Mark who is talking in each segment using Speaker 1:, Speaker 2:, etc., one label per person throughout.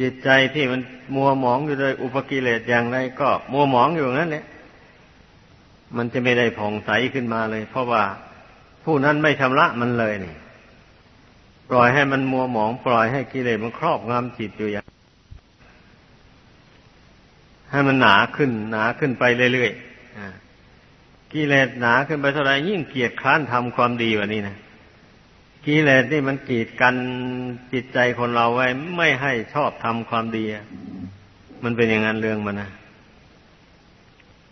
Speaker 1: จิตใจที่มันมัวหมองอยู่โดยอุปกิเลสอย่างไรก็มัวหมองอยู่งั้นเนี่ยมันจะไม่ได้ผ่องใสขึ้นมาเลย เพราะว่าผู้นั้นไม่ชำระมันเลยนี่ ปล่อยให้มันมัวหมอง ปล่อยให้กิเลสมันครอบงำจิตอยู่อย่าง ให้มันหนาขึ้น หนาขึ้นไปเรื่อยๆกิเลสหนาขึ้นไปเท่าไรยิ่งเกียดคร้านทำความดีแบบนี้นะ กิเลสนี่มันกีดกันจิตใจคนเราไว้ ไม่ให้ชอบทำความดี มันเป็นอย่างนั้นเรื่องมันนะ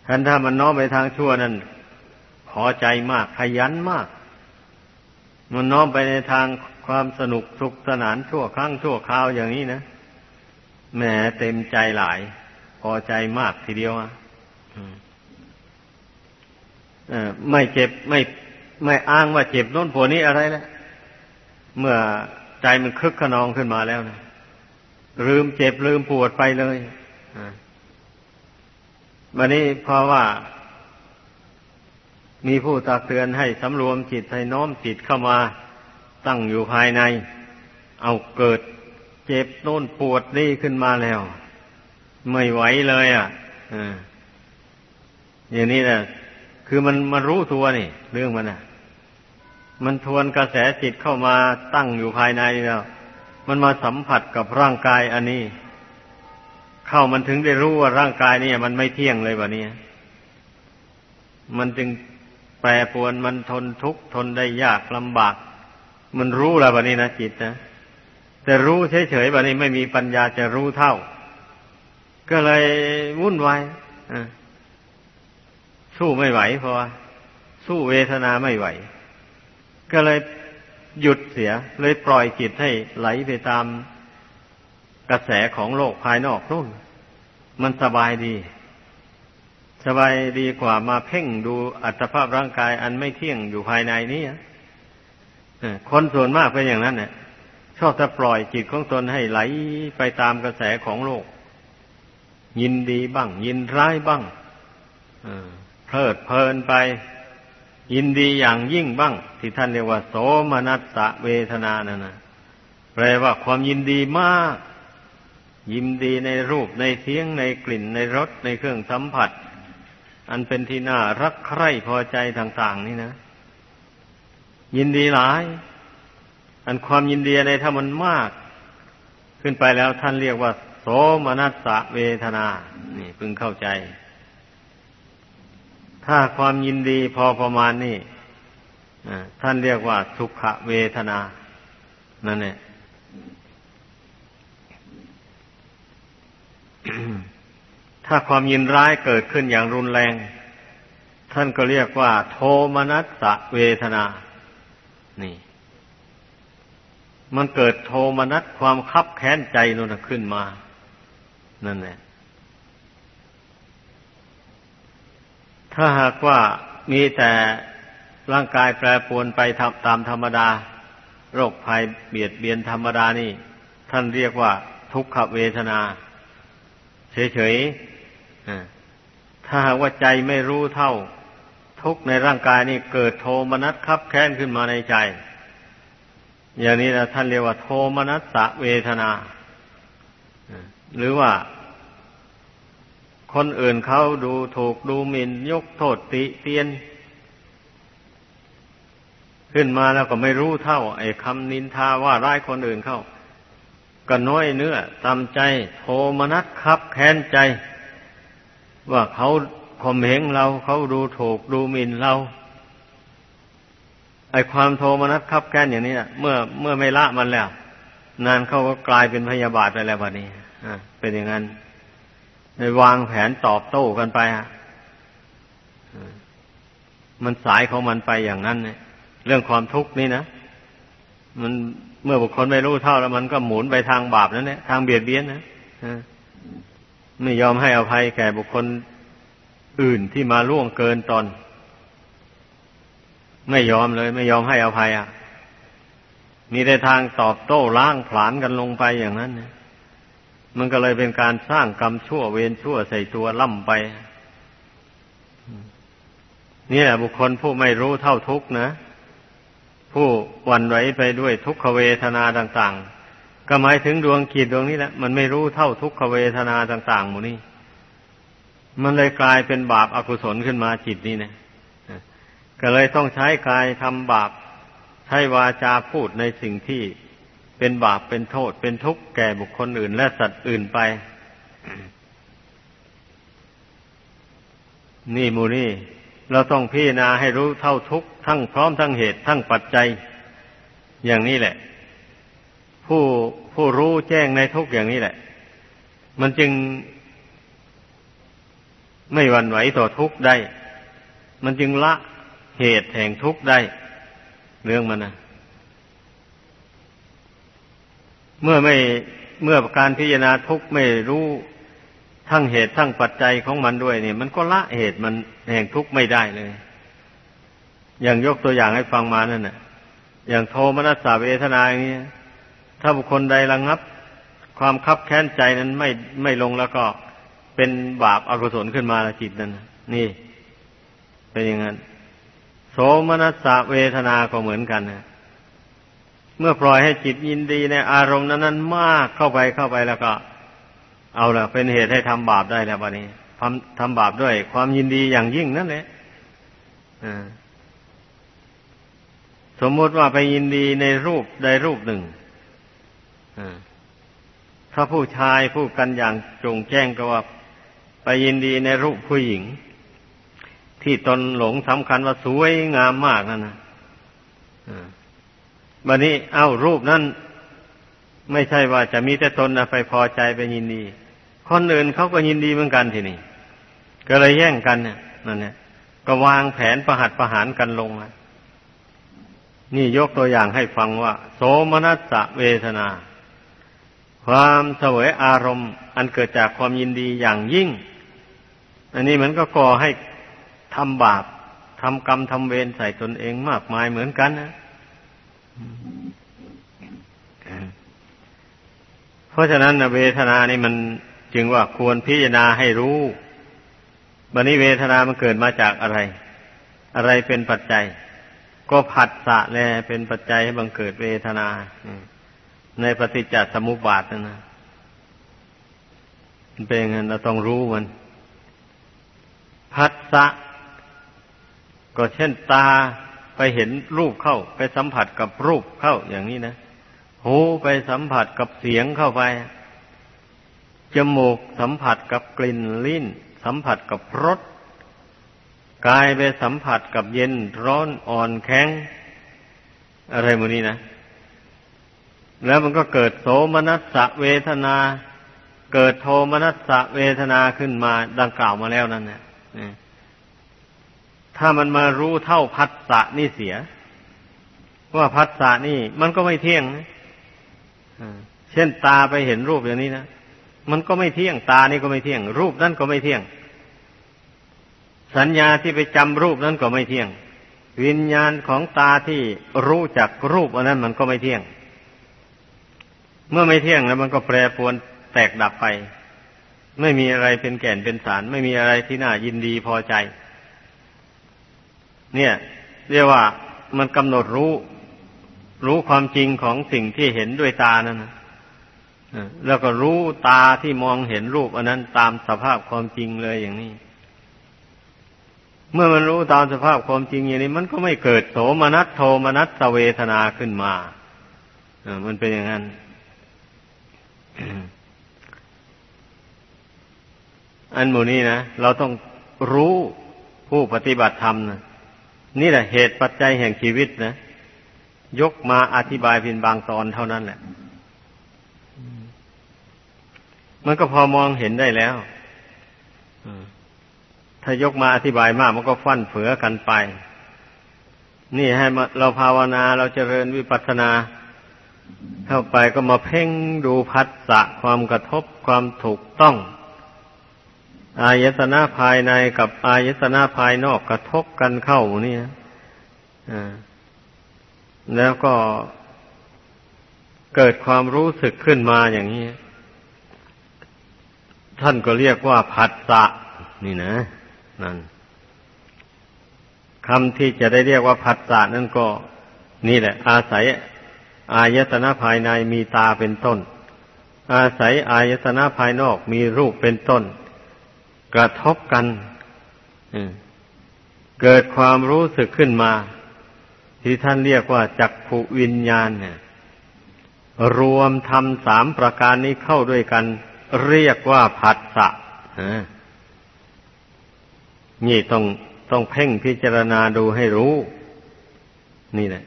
Speaker 1: ท่านถ้ามันน้อมไปทางชั่วนั่นพอใจมากขยันมาก มันน้อมไปในทางความสนุกสุขสนานชั่วครั้งชั่วคราวอย่างนี้นะแหมเต็มใจหลาย พอใจมากทีเดียวอะไม่เจ็บไม่ไม่อ้างว่าเจ็บโน้นผวนี้อะไรแล้ว เมื่อใจมันคึกขนองขึ้นมาแล้วนะลืมเจ็บลืมปวดไปเลยวันนี้เพราะว่า มีผู้ตักเตือนให้สำรวมจิตให้น้อมจิตเข้ามาตั้งอยู่ภายใน เอาเกิดเจ็บโน่นปวดนี่ขึ้นมาแล้ว ไม่ไหวเลยอะอย่างนี้แหละคือมันมันรู้ตัวนี่ เรื่องมันอะ มันทวนกระแสจิตเข้ามาตั้งอยู่ภายในแล้ว มันมาสัมผัสกับร่างกายอันนี้ เข้ามันถึงได้รู้ว่าร่างกายนี่มันไม่เที่ยงเลยแบบนี้มันจึงแปรปวนมันทนทุกข์ทนได้ยากลำบาก มันรู้แล้วแบบนี้นะจิตนะแต่รู้เฉยๆแบบนี้ไม่มีปัญญาจะรู้เท่า ก็เลยวุ่นวายสู้ไม่ไหวเพราะสู้เวทนาไม่ไหว ก็เลยหยุดเสีย เลยปล่อยจิตให้ไหลไปตามกระแสของโลกภายนอกนู่นมันสบายดี สบายดีกว่ามาเพ่งดูอัตภาพร่างกายอันไม่เที่ยงอยู่ภายในนี้คนส่วนมากเป็นอย่างนั้นเนี่ยชอบจะปล่อยจิตของตนให้ไหลไปตามกระแสของโลก ยินดีบ้าง ยินร้ายบ้างเพลิดเพลินไป ยินดีอย่างยิ่งบ้าง ที่ท่านเรียกว่า โสมนัสสะเวทนานั่นนะแปลว่าความยินดีมาก ยินดีในรูปในเสียงในกลิ่นในรสในเครื่องสัมผัส อันเป็นที่น่ารักใคร่พอใจต่าง ๆ นี่นะ ยินดีหลาย อันความยินดีในถ้ามันมาก ขึ้นไปแล้วท่านเรียกว่า โสมนัสสะเวทนา นี่พึงเข้าใจ ถ้าความยินดีพอประมาณนี่ท่านเรียกว่าสุขเวทนา นั่นแหละถ้าความยินร้ายเกิดขึ้นอย่างรุนแรง ท่านก็เรียกว่า โทมนัสเวทนา นี่ มันเกิดโทมนัสความคับแค้นใจนั่นขึ้นมา นั่นแหละ ถ้าหากว่ามีแต่ร่างกายแปรปรวนไปตามธรรมดา โรคภัยเบียดเบียนธรรมดานี่ ท่านเรียกว่าทุกขเวทนา เฉยๆถ้าหากว่าใจไม่รู้เท่า ทุกในร่างกายนี่เกิดโทมนัสคับแค้นขึ้นมาในใจ อย่างนี้นะท่านเรียกว่า โทมนัสสะเวทนา หรือว่า คนอื่นเขาดูถูกดูหมิน่นยกโทษติเตียน ขึ้นมาแล้วก็ไม่รู้เท่า ไอ้คำนินทาว่าร้ายคนอื่นเขาก็น้อยเนื้อตามใจโทมนัสคับแค้นใจ ว่าเขาข่มเหงเราเขาดูถูกดูหมิ่นเราไอ้ความโทมนัสคับแค้นอย่างนี้นะเมื่อเมื่อไม่ละมันแล้ว นานเขาก็กลายเป็นพยาบาทไปแล้ววันนี้อ่าเป็นอย่างนั้น ในวางแผนตอบโต้กันไปฮะมันสายของมันไปอย่างนั้นเนี่ยเรื่องความทุกข์นี่นะมันเมื่อบุคคลไม่รู้เท่าแล้วมันก็หมุนไปทางบาปนั่นแหละทางเบียดเบียนนะไม่ยอมให้อภัยแก่บุคคลอื่นที่มาล่วงเกินตนไม่ยอมเลย ไม่ยอมให้อภัยอะ มีแต่ทางตอบโต้ล้างผลาญกันลงไปอย่างนั้นนะ มันก็เลยเป็นการสร้างกรรมชั่วเวรชั่วใส่ตัวล่ำไปนี่แหละบุคคลผู้ไม่รู้เท่าทุกนะ ผู้วันไหวไปด้วยทุกขเวทนาต่าง ๆ ก็หมายถึงดวงขีดดวงนี้แหละมันไม่รู้เท่าทุกขเวทนาต่างๆหมดนี้มันเลยกลายเป็นบาปอากุศลขึ้นมาจิตนี่นะก็เลยต้องใช้กายทำบาปใช้วาจาพูดในสิ่งที่ เป็นบาปเป็นโทษ เป็นทุกข์แก่บุคคลอื่น และสัตว์อื่นไป นี่มูนี่ เราต้องพิจารณาให้รู้เท่าทุกข์ทั้งพร้อมทั้งเหตุทั้งปัจจัย อย่างนี้แหละ ผู้ผู้รู้แจ้งในทุกอย่างนี้แหละ มันจึงไม่หวั่นไหวต่อทุกข์ได้ มันจึงละเหตุแห่งทุกข์ได้ เรื่องมันนะ เมื่อไม่เมื่อการพิจารณาทุกข์ไม่รู้ทั้งเหตุทั้งปัจจัยของมันด้วยเนี่ย มันก็ละเหตุมันแห่งทุกข์ไม่ได้เลย อย่างยกตัวอย่างให้ฟังมานั่นน่ะ อย่างโทมนัสสาเวทนาอย่างนี้ถ้าบุคคลใดระงับ ความคับแค้นใจนั้นไม่ไม่ลงแล้วก็เป็นบาปอากุศลขึ้นมาละจิตนั้นนี่ เป็นอย่างนั้นโสมนัสสะเวทนาก็เหมือนกันนะ มื่อปล่อยให้จิตยินดีในอารมณ์นั้นๆมากเข้าไปเข้าไปแล้วก็ เอาละเป็นเหตุให้ทำบาปได้แล้วบัดนี้ทำทำบาปด้วย ความยินดีอย่างยิ่งนั่นแหละสมมติว่าไปยินดีในรูปใดรูปหนึ่งถ้าผู้ชายผู้กันอย่างจงแจ้งก็ว่า ไปยินดีในรูปผู้หญิง ที่ตนหลงสำคัญว่าสวยงามมากนั่นนะ บัดนี้เอ้ารูปนั้นไม่ใช่ว่าจะมีแต่ตนนะไปพอใจไปยินดี คนอื่นเขาก็ยินดีเหมือนกันทีนี้ก็เลยแย่งกันเนี่ยนั่นเนี่ยก็วางแผนประหัตประหารกันลงนะนี่ยกตัวอย่างให้ฟังว่า โสมนัสเวทนา ความเสวยอารมณ์ อันเกิดจากความยินดีอย่างยิ่ง อันนี้มันก็ก่อให้ทำบาปทำกรรมทำเวรใส่ตนเองมากมายเหมือนกันนะ เพราะฉะนั้นเวทนานี่มันจึงว่าควรพิจารณาให้รู้บันนี้เวทนามันเกิดมาจากอะไร อะไรเป็นปัจจัย ก็ผัสสะแลเป็นปัจจัยให้บังเกิดเวทนา ในปฏิจจสมุปบาทนะนะเป็นอย่างนั้นเราต้องรู้มันผัสสะก็เช่นตา ไปเห็นรูปเข้า ไปสัมผัสกับรูปเข้าอย่างนี้นะหูไปสัมผัสกับเสียงเข้าไป จมูกสัมผัสกับกลิ่นลิ้น สัมผัสกับรสกายไปสัมผัสกับเย็นร้อนอ่อนแข็ง อะไรโมนี้นะ แล้วมันก็เกิดโสมนัสสะเวทนา เกิดโทมนัสสะเวทนาขึ้นมาดังกล่าวมาแล้วนั่นนะ ถ้ามันมารู้เท่าพัสสะนี่เสีย ว่าพัสสะนี่ มันก็ไม่เที่ยงนะเช่นตาไปเห็นรูปอย่างนี้นะมันก็ไม่เที่ยงตานี่ก็ไม่เที่ยง รูปนั่นก็ไม่เที่ยง สัญญาที่ไปจำรูปนั้นก็ไม่เที่ยง วิญญาณของตาที่รู้จักรูปอันนั้นมันก็ไม่เที่ยง เมื่อไม่เที่ยงแล้วมันก็แปรปรวนแตกดับไป ไม่มีอะไรเป็นแก่นเป็นสาร ไม่มีอะไรที่น่ายินดีพอใจ เนี่ย เรียกว่ามันกำหนดรู้ รู้ความจริงของสิ่งที่เห็นด้วยตานั่นนะแล้วก็รู้ตาที่มองเห็นรูป อันนั้นตามสภาพความจริงเลยอย่างนี้ เมื่อมันรู้ตามสภาพความจริงอย่างนี้ มันก็ไม่เกิดโสมนัสโทมนัสเวทนาขึ้นมาอมันเป็นอย่างนั้นอันหมู่นี้นะเราต้องรู้ผู้ปฏิบัติธรรมนะ นี่แหละเหตุปัจจัยแห่งชีวิตนะยกมาอธิบายเพียงบางตอนเท่านั้นแหละ มันก็พอมองเห็นได้แล้วถ้ายกมาอธิบายมาก มันก็ฟั่นเฟือกันไป นี่ให้เราภาวนาเราจเจริญวิปัสสนา เข้าไปก็มาเพ่งดูพัสสะความกระทบความถูกต้อง อายตนะภายในกับอายตนะภายนอกกระทบกันเข้านี่นะแล้วก็เกิดความรู้สึกขึ้นมาอย่างนี้ ท่านก็เรียกว่าผัสสะนี่นะ นั่นคำที่จะได้เรียกว่าผัสสะนั่นก็ นี่แหละ อาศัย อายตนะภายในมีตาเป็นต้น อาศัยอายตนะภายนอกมีรูปเป็นต้น กระทบกันเกิดความรู้สึกขึ้นมา ที่ท่านเรียกว่าจักขุวิญญาณเนี่ย รวมทำสามประการนี้เข้าด้วยกัน เรียกว่าผัสสะนี่ต้องต้องเพ่งพิจารณาดูให้รู้ นี่แหละ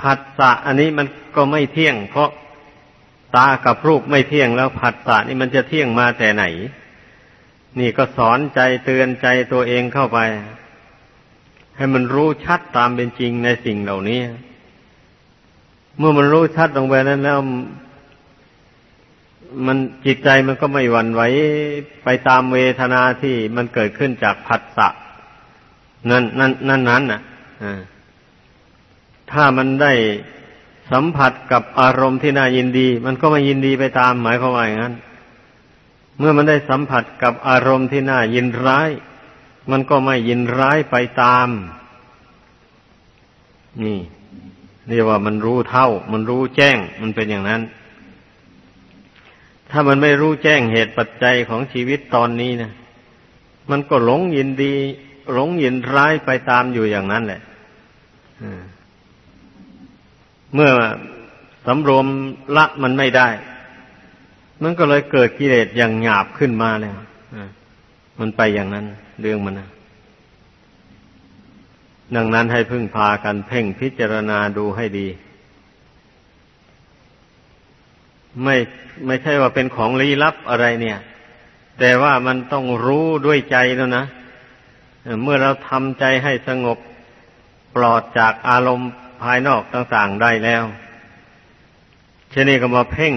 Speaker 1: ผัสสะอันนี้มันก็ไม่เที่ยง เพราะ ตากับรูปไม่เที่ยงแล้วผัสสะนี่มันจะเที่ยงมาแต่ไหน นี่ก็สอนใจเตือนใจตัวเองเข้าไป ให้มันรู้ชัดตามเป็นจริงในสิ่งเหล่านี้ เมื่อมันรู้ชัดลงไปนั้นแล้ว มันจิตใจมันก็ไม่หวั่นไหวไปตามเวทนาที่มันเกิดขึ้นจากผัสสะนั่นนั่นนั่นนั้นน่ะถ้ามันได้ สัมผัสกับอารมณ์ที่น่ายินดี มันก็ไม่ยินดีไปตามหมายความว่าอย่างนั้น เมื่อมันได้สัมผัสกับอารมณ์ที่น่ายินร้าย มันก็ไม่ยินร้ายไปตาม นี่เรียกว่ามันรู้เท่า มันรู้แจ้ง มันเป็นอย่างนั้น ถ้ามันไม่รู้แจ้งเหตุปัจจัยของชีวิตตอนนี้นะมันก็หลงยินดี หลงยินร้ายไปตามอยู่อย่างนั้นแหละอืม เมื่อสำรวมละมันไม่ได้ มันก็เลยเกิดกิเลสอย่างหยาบขึ้นมาแล้วมันไปอย่างนั้น เรื่องมันนะดังนั้นให้พึ่งพากันเพ่งพิจารณาดูให้ดี ไม่ไม่ใช่ว่าเป็นของลี้ลับอะไรเนี่ย แต่ว่ามันต้องรู้ด้วยใจแล้วนะเมื่อเราทำใจให้สงบปลอดจากอารมณ์ ภายนอกต่างๆได้แล้ว เช่นนี้ก็มาเพ่ง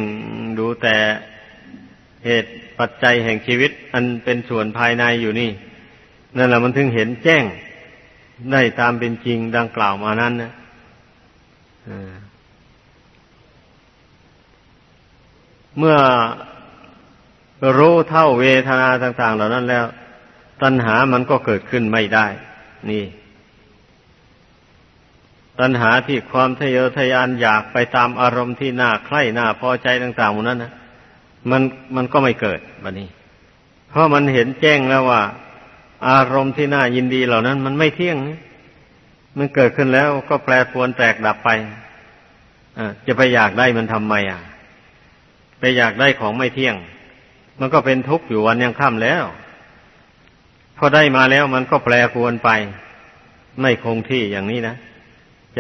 Speaker 1: ดูแต่เหตุปัจจัยแห่งชีวิต อันเป็นส่วนภายในอยู่นี่ นั่นแหละมันถึงเห็นแจ้งได้ตามเป็นจริงดังกล่าวมานั้นนะเมื่อรู้เท่าเวทนาต่าง ๆ เหล่านั้นแล้ว ตัณหามันก็เกิดขึ้นไม่ได้ นี่ ตัณหาที่ความทะเยอทะยานอยากไปตามอารมณ์ที่น่าใคร่น่าพอใจต่างๆหมดนั้นนะมันมันก็ไม่เกิดบัดนี้ เพราะมันเห็นแจ้งแล้วว่า อารมณ์ที่น่ายินดีเหล่านั้น มันไม่เที่ยงมันเกิดขึ้นแล้วก็แปรปรวนแตกดับไปอจะไปอยากได้มันทำไมอะ ไปอยากได้ของไม่เที่ยง มันก็เป็นทุกข์อยู่วันยังค่ำแล้ว พอได้มาแล้วมันก็แปรปรวนไป ไม่คงที่อย่างนี้นะ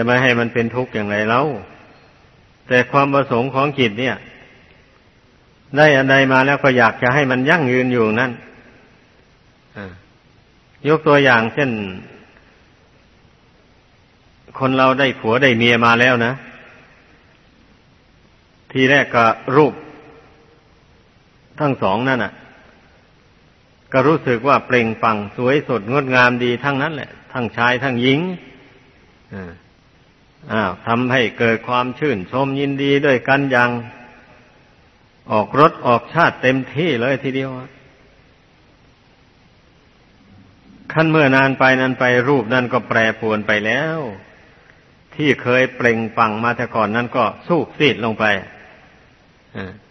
Speaker 1: จะไม่ให้มันเป็นทุกข์อย่างไรเล่าแต่ความประสงค์ของจิตเนี่ย ได้อันใดมาแล้วก็อยากจะให้มันยั่งยืนอยู่นั่นยกตัวอย่างเช่น คนเราได้ผัวได้เมียมาแล้วนะ ทีแรกก็รูป ทั้งสองนั่นน่ะ ก็รู้สึกว่าเปล่งปังสวยสดงดงามดีทั้งนั้นแหละ ทั้งชายทั้งหญิงอ่า อ้าวทำให้เกิดความชื่นชมยินดีด้วยกันอย่าง ออกรถออกชาติเต็มที่เลยทีเดียวขั้นเมื่อนานไปนานไปรูปนั่นก็แปรปวนไปแล้ว ที่เคยเปล่งปังมาแต่ก่อนนั้นก็สูบซีดลงไป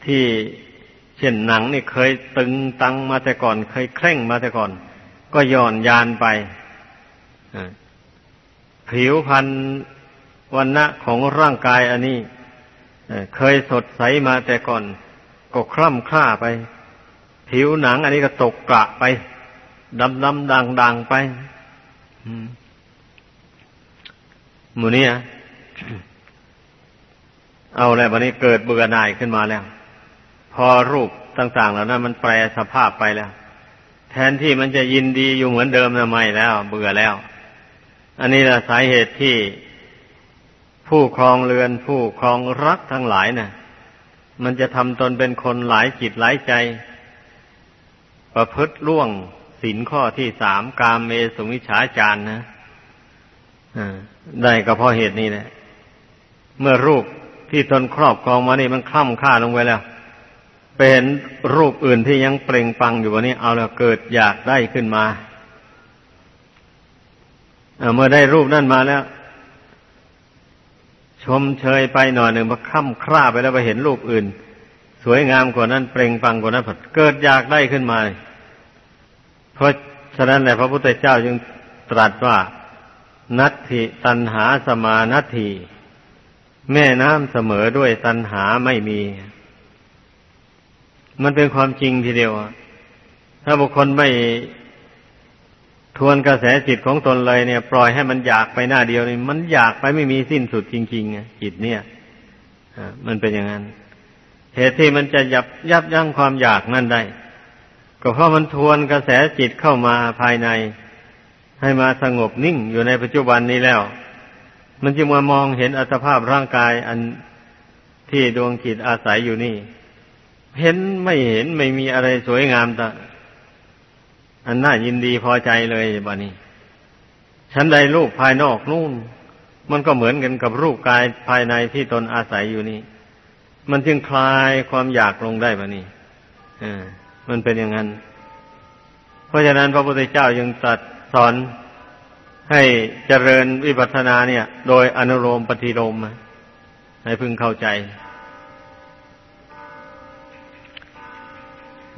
Speaker 1: ที่เช่นหนังนี่เคยตึงตังมาแต่ก่อน เคยเคร่งมาแต่ก่อน ก็ย่อนยานไปผิวพัน วันณะของร่างกายอันนี้เคยสดใสมาแต่ก่อน ก็คล่ำคล้าไป ผิวหนังอันนี้ก็ตกกระไปดำดำด่างด่างไปหมูนี้เอาแล้ววันนี้เกิดเบื่อหน่ายขึ้นมาแล้ว พอรูปต่างๆเหล่านั้นมันแปรสภาพไปแล้ว แทนที่มันจะยินดีอยู่เหมือนเดิมนะไม่แล้ว เบื่อแล้ว อันนี้แหละสาเหตุที่ ผู้ครองเรือนผู้ครองรักทั้งหลายนะ่ะ มันจะทำตนเป็นคนหลายจิตหลายใจ ประพฤติล่วงสินข้อที่สามกามเมสุมิฉาจารนะได้ก็เพราะเหตุนี้แหละเมื่อรูปที่ตนครอบครองมานี่มันคล่ำค่าลงไปแล้วเป็นรูปอื่นที่ยังเปล่งปังอยู่วันนี้ เอาแล้วเกิดอยากได้ขึ้นมาเมื่อได้รูปนั่นมาแล้ว ชมเชยไปหน่อยหนึ่งพอค่ำคร่าไปแล้วไปเห็นรูปอื่น สวยงามกว่านั้นเปล่งปังกว่านั้นผัดเกิดอยากได้ขึ้นมา เพราะฉะนั้นแหละพระพุทธเจ้าจึงตรัสว่า นัตถิตันหาสมานัตถิแม่น้ำเสมอด้วยตันหาไม่มี มันเป็นความจริงทีเดียวถ้าบุคคลไม่ ทวนกระแสจิตของตนเลยเนี่ย ปล่อยให้มันอยากไปหน้าเดียวนี่มันอยากไปไม่มีสิ้นสุดจริงๆจิตเนี่ยมันเป็นอย่างนั้น เหตุที่มันจะยับยับยั้งความอยากนั่นได้ ก็เพราะมันทวนกระแสจิตเข้ามาภายใน ให้มาสงบนิ่งอยู่ในปัจจุบันนี้แล้ว มันจึงมามองเห็นอัตภาพร่างกายอันที่ดวงจิตอาศัยอยู่นี่ เห็นไม่เห็นไม่มีอะไรสวยงามต่ อันน่ายินดีพอใจเลยบ้านี้ฉันใดรูปภายนอกนู่น มันก็เหมือนกันกับรูปกายภายในที่ตนอาศัยอยู่นี่ มันจึงคลายความอยากลงได้บ้านี้อ่ามันเป็นอย่างนั้น เพราะฉะนั้นพระพุทธเจ้ายังตรัสสอนให้เจริญวิปัสสนาเนี่ย โดยอนุโลมปฏิโลมให้พึงเข้าใจ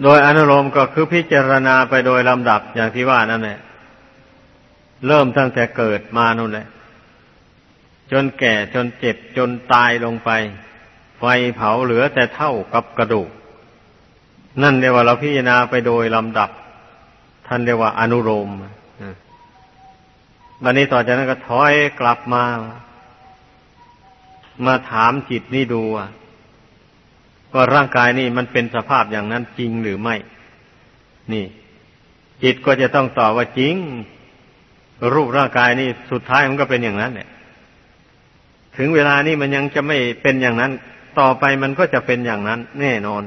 Speaker 1: โดยอนุโลมก็คือพิจารณาไปโดยลำดับอย่างที่ว่านั่นแหละเริ่มตั้งแต่เกิดมานู่นแหละ จนแก่จนเจ็บจนตายลงไป ไฟเผาเหลือแต่เท่ากับกระดูก นั่นเรียกว่าเราพิจารณาไปโดยลำดับ ท่านเรียกว่าอนุโลมบันนี้ต่อจากนั้นก็ถอยกลับมา มาถามจิตนี่ดูอะ ว่าร่างกายนี่มันเป็นสภาพอย่างนั้นจริงหรือไม่ นี่ จิตก็จะต้องตอบว่าจริง รูปร่างกายนี่สุดท้ายมันก็เป็นอย่างนั้นเนี่ยถึงเวลานี้มันยังจะไม่เป็นอย่างนั้น ต่อไปมันก็จะเป็นอย่างนั้น แน่นอน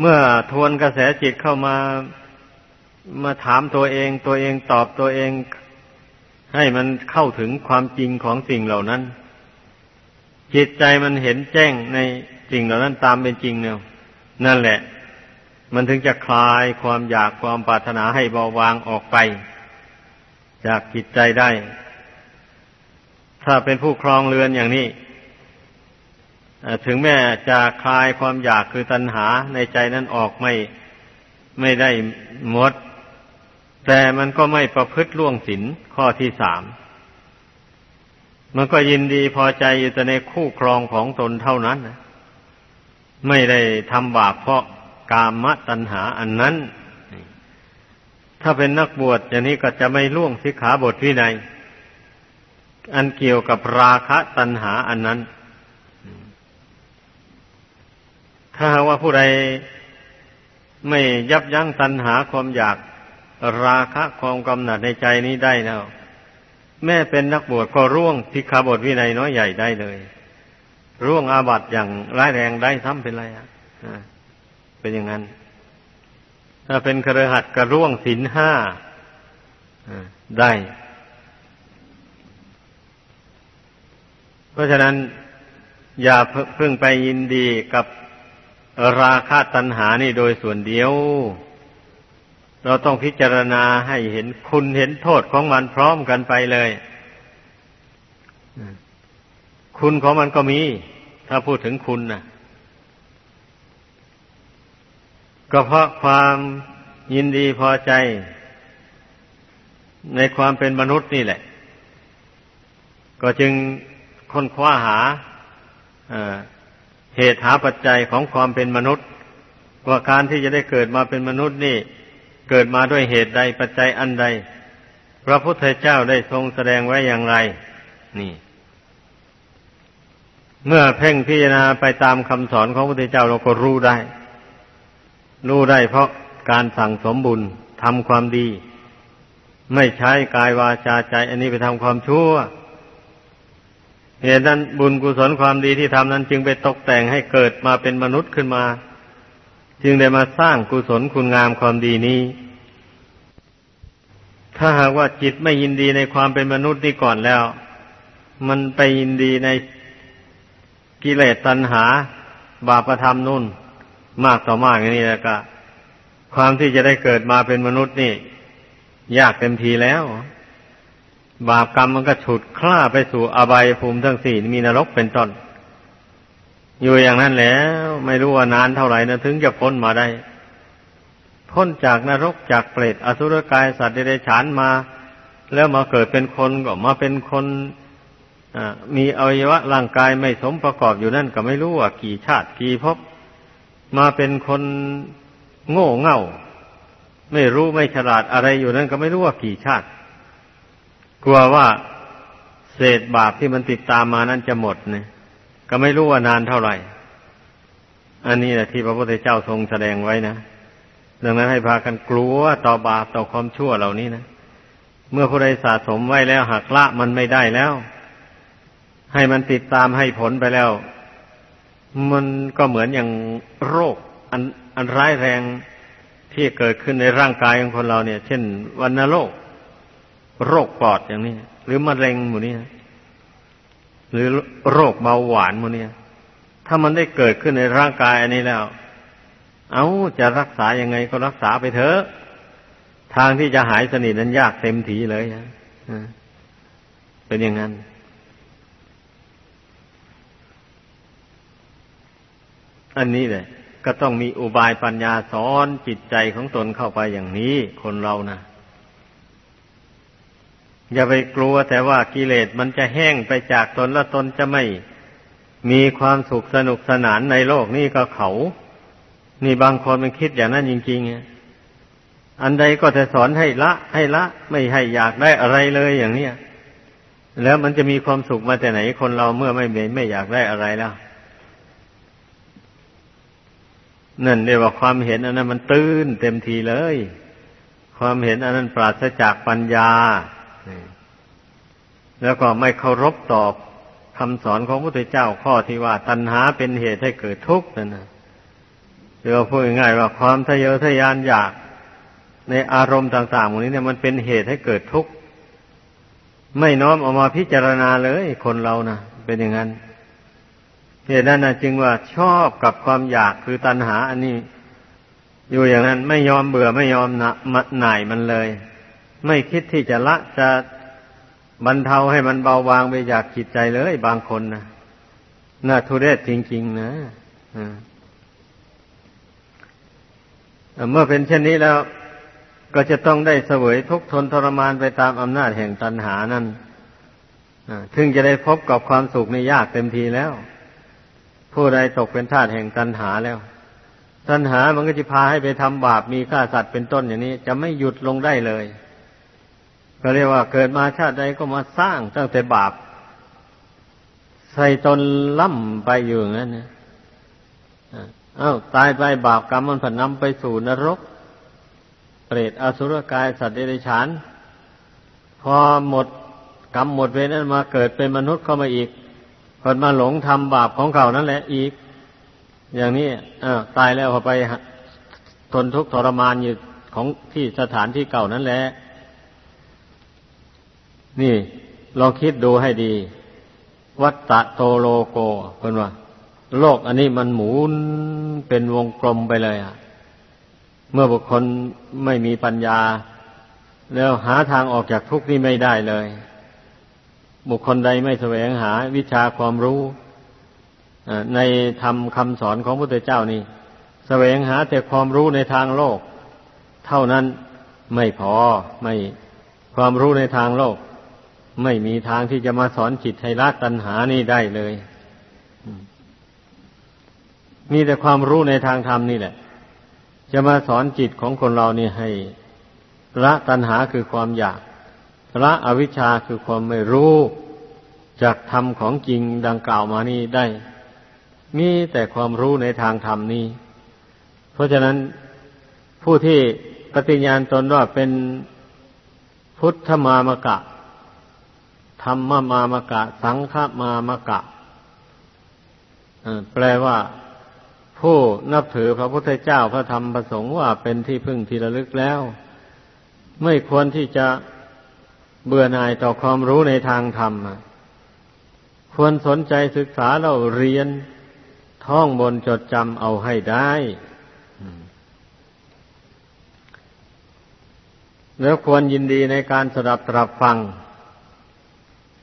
Speaker 1: เมื่อทวนกระแสจิตเข้ามามาถามตัวเอง ตัวเองตอบตัวเอง ให้มันเข้าถึงความจริงของสิ่งเหล่านั้น จิตใจมันเห็นแจ้งในสิ่งเหล่านั้นตามเป็นจริงเนี่ยนั่นแหละ มันถึงจะคลายความอยากความปรารถนาให้เบาบางออกไป จากจิตใจได้ ถ้าเป็นผู้ครองเรือนอย่างนี้ถึงแม้จะคลายความอยากคือตัณหาในใจนั้นออกไม่ไม่ได้หมด แต่มันก็ไม่ประพฤติล่วงศีลข้อที่สาม มันก็ยินดีพอใจอยู่แต่ในคู่ครองของตนเท่านั้นนะไม่ได้ทำบาปเพราะกามตัณหาอันนั้น ถ้าเป็นนักบวชอย่างนี้ก็จะไม่ล่วงสิกขาบทวินัย อันเกี่ยวกับราคะตัณหาอันนั้น ถ้าว่าผู้ใดไม่ยับยั้งตัณหาความอยากราคะความกำหนัดในใจนี้ได้แล้ว แม่เป็นนักบวชก็ร่วงทิขาบทวินัยน้อยใหญ่ได้เลย ร่วงอาบัตอย่างร้ายแรงได้ซ้ำเป็นไรอะเป็นอย่างนั้น ถ้าเป็นครหัดก็ร่วงศีลห้าได้ เพราะฉะนั้น อย่าเพิ่งไปยินดีกับราคะตัณหานี่โดยส่วนเดียว เราต้องพิจารณาให้เห็นคุณเห็นโทษของมันพร้อมกันไปเลยคุณของมันก็มี ถ้าพูดถึงคุณนะก็เพราะความยินดีพอใจ ในความเป็นมนุษย์นี่แหละ ก็จึงค้นคว้าหาเหตุหาปัจจัยของความเป็นมนุษย์ ว่าการที่จะได้เกิดมาเป็นมนุษย์นี่ เกิดมาด้วยเหตุใดปัจจัยอันใด พระพุทธเจ้าได้ทรงแสดงไว้อย่างไร นี่ เมื่อเพ่งพิจารณาไปตามคำสอนของพระพุทธเจ้าเราก็รู้ได้ รู้ได้เพราะการสั่งสมบุญทำความดี ไม่ใช้กายวาจาใจ อันนี้ไปทำความชั่วเหตุนั้นบุญกุศลความดีที่ทำนั้นจึงไปตกแต่งให้เกิดมาเป็นมนุษย์ขึ้นมา จึงได้มาสร้างกุศลคุณงามความดีนี้ ถ้าหากว่าจิตไม่ยินดีในความเป็นมนุษย์นี่ก่อนแล้ว มันไปยินดีในกิเลสตัณหา บาปธรรมนุ่น มากต่อมากอย่างนี้แล้วก็ ความที่จะได้เกิดมาเป็นมนุษย์นี่ ยากเต็มทีแล้ว บาปกรรมมันก็ฉุดคล้าไปสู่อบายภูมิทั้งสี่มีนรกเป็นต้น อยู่อย่างนั้นแล้ว ไม่รู้ว่านานเท่าไหร่นะถึงจะพ้นมาได้ พ้นจากนรกจากเปรตอสุรกายสัตว์เดรัจฉานมา แล้วมาเกิดเป็นคนก็มาเป็นคนมีอวัยวะร่างกายไม่สมประกอบอยู่นั่นก็ไม่รู้ว่ากี่ชาติกี่ภพมาเป็นคนโง่เง่า ไม่รู้ไม่ฉลาดอะไรอยู่นั่นก็ไม่รู้ว่ากี่ชาติ กลัวว่าเศษบาปที่มันติดตามมานั้นจะหมดเนี่ย ก็ไม่รู้ว่านานเท่าไหร่ อันนี้แหละที่พระพุทธเจ้าทรงแสดงไว้นะดังนั้นให้พากันกลัวต่อบาปต่อความชั่วเหล่านี้นะเมื่อผู้ใดสะสมไว้แล้วหักละมันไม่ได้แล้ว ให้มันติดตามให้ผลไปแล้ว มันก็เหมือนอย่างโรค อันอันร้ายแรงที่เกิดขึ้นในร่างกายของคนเราเนี่ย เช่น วัณโรค โรคปอดอย่างนี้ หรือมะเร็งหมูนี้ หรือโรคเบาหวานหมูนี้ถ้ามันได้เกิดขึ้นในร่างกายอันนี้แล้ว เอาจะรักษายังไงก็รักษาไปเถอะ ทางที่จะหายสนิทนั้นยากเต็มทีเลยนะเป็นอย่างนั้นอันนี้เลยก็ต้องมีอุบายปัญญาสอนจิตใจของตนเข้าไปอย่างนี้ คนเรานะ อย่าไปกลัวแต่ว่ากิเลสมันจะแห้งไปจากตนแล้วตนจะไม่มีความสุขสนุกสนานในโลกนี่ก็เขา นี่บางคนมันคิดอย่างนั้นจริงๆ อันใดก็จะสอนให้ละ ให้ละ ไม่ให้อยากได้อะไรเลยอย่างนี้แล้วมันจะมีความสุขมาแต่ไหนคนเราเมื่อไม่ไม่อยากได้อะไรแล้วนั่นเรียกว่าความเห็นอันนั้นมันตื้นเต็มทีเลย ความเห็นอันนั้นปราศจากปัญญา แล้วก็ไม่เคารพตอบคำสอนของพระพุทธเจ้าข้อที่ว่า ตัณหาเป็นเหตุให้เกิดทุกข์นั่นนะเรียกว่าพูดง่ายๆว่าความทะเยอทะยานอยากในอารมณ์ต่างๆพวกนี้เนี่ยมันเป็นเหตุให้เกิดทุกข์ไม่น้อมออกมาพิจารณาเลยคนเรานะเป็นอย่างนั้นเหตุนั้นนะจึงว่าชอบกับความอยากคือตัณหา อันนี้ อยู่อย่างนั้นไม่ยอมเบื่อไม่ยอมหน่ายมันเลย ไม่คิดที่จะละจะบรรเทาให้มันเบาบางไปจากจิตใจเลยบางคนนะน่าทุเรศจริงๆนะเมื่อเป็นเช่นนี้แล้ว ก็จะต้องได้เสวยทุกทนทรมานไปตามอำนาจแห่งตัณหานั้นถึงจะได้พบกับความสุขในยากเต็มทีแล้ว ผู้ใดตกเป็นทาสแห่งตัณหาแล้ว ตัณหามันก็จะพาให้ไปทำบาปมีฆ่าสัตว์เป็นต้นอย่างนี้ จะไม่หยุดลงได้เลย ก็เรียกว่าเกิดมาชาติใดก็มาสร้างตั้งแต่บาป ใส่ตนล่ำไปอยู่ยงนั้นนะอ้าวตายไปบาปกรรมมันผันนำไปสู่นรก เปรตอสุรกายสัตว์เดรัจฉาน พอหมดกรรมหมดเวรนั้นมาเกิดเป็นมนุษย์เข้ามาอีกคนมาหลงทำบาปของเขานั่นแหละอีก อย่างนี้อตายแล้วพอไปทนทุกข์ทรมานอยู่ของที่สถานที่เก่านั่นแหละ นี่ลองคิดดูให้ดี วัตตะโตโลโกเพื่อนว่า โลกอันนี้มันหมุนเป็นวงกลมไปเลยอะเมื่อบุคคลไม่มีปัญญา แล้วหาทางออกจากทุกข์นี้ไม่ได้เลย บุคคลใดไม่แสวงหาวิชาความรู้ในธรรมคำสอนของพระพุทธเจ้านี่แสวงหาแต่ความรู้ในทางโลก เท่านั้นไม่พอไม่ความรู้ในทางโลก ไม่มีทางที่จะมาสอนจิตให้ละตัณหานี่ได้เลย มีแต่ความรู้ในทางธรรมนี่แหละ จะมาสอนจิตของคนเรานี่ให้ละตัณหาคือความอยากละอวิชชาคือความไม่รู้จากธรรมของจริงดังกล่าวมานี้ได้ มีแต่ความรู้ในทางธรรมนี้ เพราะฉะนั้นผู้ที่ปฏิญาณตนว่าเป็นพุทธมามกะ ธรรมมามกะ สังฆมามกะแปลว่า ผู้นับถือพระพุทธเจ้าพระธรรมพระสงฆ์ว่าเป็นที่พึ่งที่ระลึกแล้ว ไม่ควรที่จะเบื่อหน่ายต่อความรู้ในทางธรรมควรสนใจศึกษาเราเรียนท่องบนจดจำเอาให้ได้ แล้วควรยินดีในการสดับตรับฟัง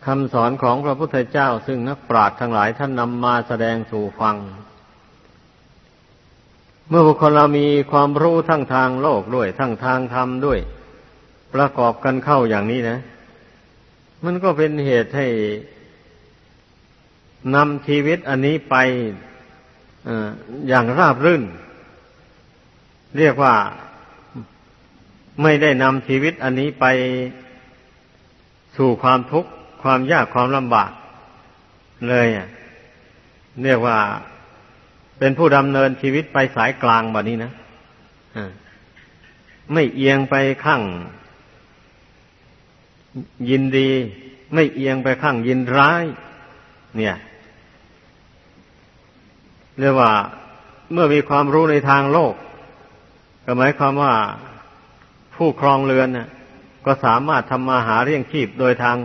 Speaker 1: คำสอนของพระพุทธเจ้า ซึ่งนักปราชญ์ทั้งหลายท่านนำมาแสดงสู่ฟัง เมื่อบุคคลเรามีความรู้ทั้งทางโลกด้วย ทั้งทางธรรมด้วย ประกอบกันเข้าอย่างนี้นะ มันก็เป็นเหตุให้นำชีวิตอันนี้ไปออย่างราบรื่น เรียกว่าไม่ได้นำชีวิตอันนี้ไปสู่ความทุกข์ ความยากความลำบากเลยเรียกว่าเป็นผู้ดำเนินชีวิตไปสายกลางแบบนี้นะไม่เอียงไปข้างยินดี ไม่เอียงไปข้างยินร้าย เนี่ยเรียกว่าเมื่อมีความรู้ในทางโลก ก็หมายความว่าผู้ครองเรือนนะก็สามารถทำมาหาเลี้ยงชีพโดยทาง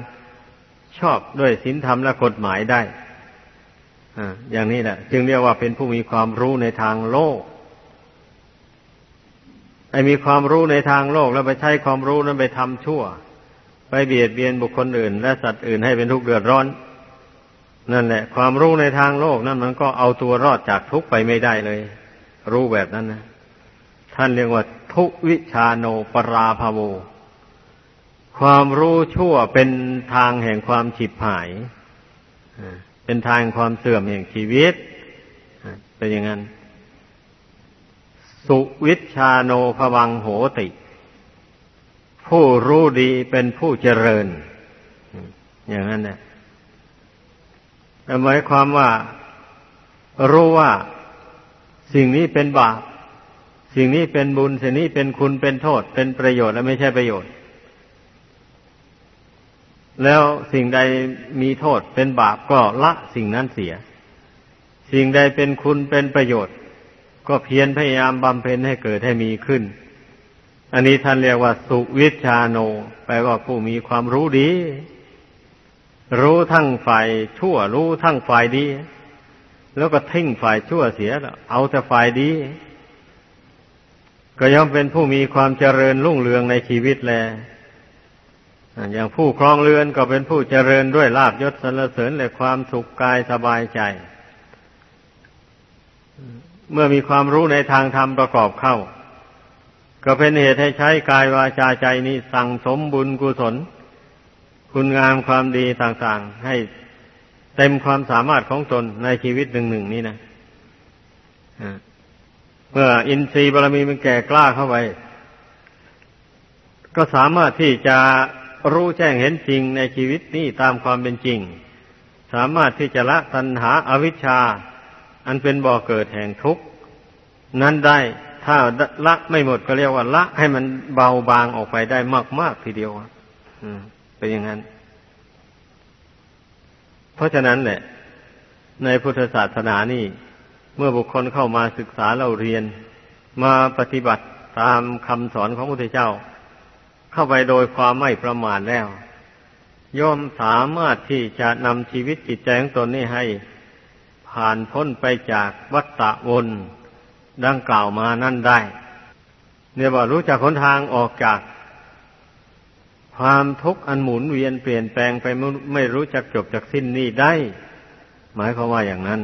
Speaker 1: ชอบด้วยศีลธรรมและกฎหมายได้อย่างนี้แหละ จึงเรียกว่าเป็นผู้มีความรู้ในทางโลก ไอ้มีความรู้ในทางโลกแล้วไปใช้ความรู้นั้นไปทำชั่ว ไปเบียดเบียนบุคคลอื่น และสัตว์อื่นให้เป็นทุกข์เดือดร้อน นั่นแหละ ความรู้ในทางโลกนั้นมันก็เอาตัวรอดจากทุกข์ไปไม่ได้เลย รู้แบบนั้นนะท่านเรียกว่าทุวิชาโนปราภาโว ความรู้ชั่วเป็นทางแห่งความฉิบหาย เป็นทางความเสื่อมแห่งชีวิต เป็นอย่างนั้น สุวิชาโนภวังโหติ ผู้รู้ดีเป็นผู้เจริญ อย่างนั้นเนี่ยหมายความว่ารู้ว่าสิ่งนี้เป็นบาป สิ่งนี้เป็นบุญ สิ่งนี้เป็นคุณเป็นโทษ เป็นประโยชน์และไม่ใช่ประโยชน์ แล้วสิ่งใดมีโทษเป็นบาปก็ละสิ่งนั้นเสีย สิ่งใดเป็นคุณเป็นประโยชน์ ก็เพียรพยายามบำเพ็ญให้เกิดให้มีขึ้น อันนี้ท่านเรียกว่า สุวิชาโน แปลว่าผู้มีความรู้ดี รู้ทั้งฝ่ายชั่วรู้ทั้งฝ่ายดี แล้วก็ทิ้งฝ่ายชั่วเสียเอาแต่ฝ่ายดี ก็ย่อมเป็นผู้มีความเจริญรุ่งเรืองในชีวิตแล อย่างผู้ครองเรือนก็เป็นผู้เจริญด้วยลาบยศสรรเสริญและความสุขกายสบายใจ เมื่อมีความรู้ในทางธรรมประกอบเข้า ก็เป็นเหตุให้ใช้กายวาจาใจนี้สั่งสมบุญกุศล คุณงามความดีต่างๆ ให้เต็มความสามารถของตนในชีวิตหนึ่งหนึ่งนี้นะเมื่ออินทรีย์บารมีมันแก่กล้าเข้าไป ก็สามารถที่จะ รู้แจ้งเห็นจริงในชีวิตนี้ตามความเป็นจริง สามารถที่จะละตัณหาอาวิชชา อันเป็นบ่อเกิดแห่งทุกข์นั้นได้ถ้าละไม่หมดก็เรียกว่าละให้มันเบาบางออกไปได้มาก ๆ ทีเดียวอืมเป็นอย่างนั้น เพราะฉะนั้นแหละ ในพุทธศาสนานี่ เมื่อบุคคลเข้ามาศึกษาเราเรียน มาปฏิบัติตามคำสอนของพระพุทธเจ้า เข้าไปโดยความไม่ประมาทแล้วย่อมสามารถที่จะนำชีวิตจิตใจของตนนี้ให้ ผ่านพ้นไปจากวัฏฏะวนดังกล่าวมานั่นได้ เนี่ยว่ารู้จักหนทางออกจากความทุกข์อันหมุนเวียนเปลี่ยนแปลงไปไม่รู้จักจบจากสิ้นนี้ได้ หมายความว่าอย่างนั้น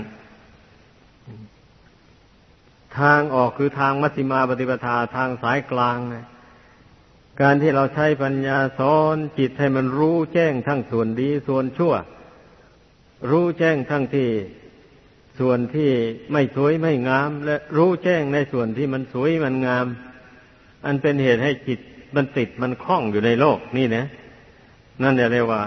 Speaker 1: ทางออกคือทางมัชฌิมาปฏิปทาทางสายกลาง การที่เราใช้ปัญญาสอนจิตให้มันรู้แจ้งทั้งส่วนดีส่วนชั่ว รู้แจ้งทั้งที่ส่วนที่ไม่สวยไม่งาม และรู้แจ้งในส่วนที่มันสวยมันงาม อันเป็นเหตุให้จิตมันติดมันคล้องอยู่ในโลกนี่นะ นั่นเรียกว่า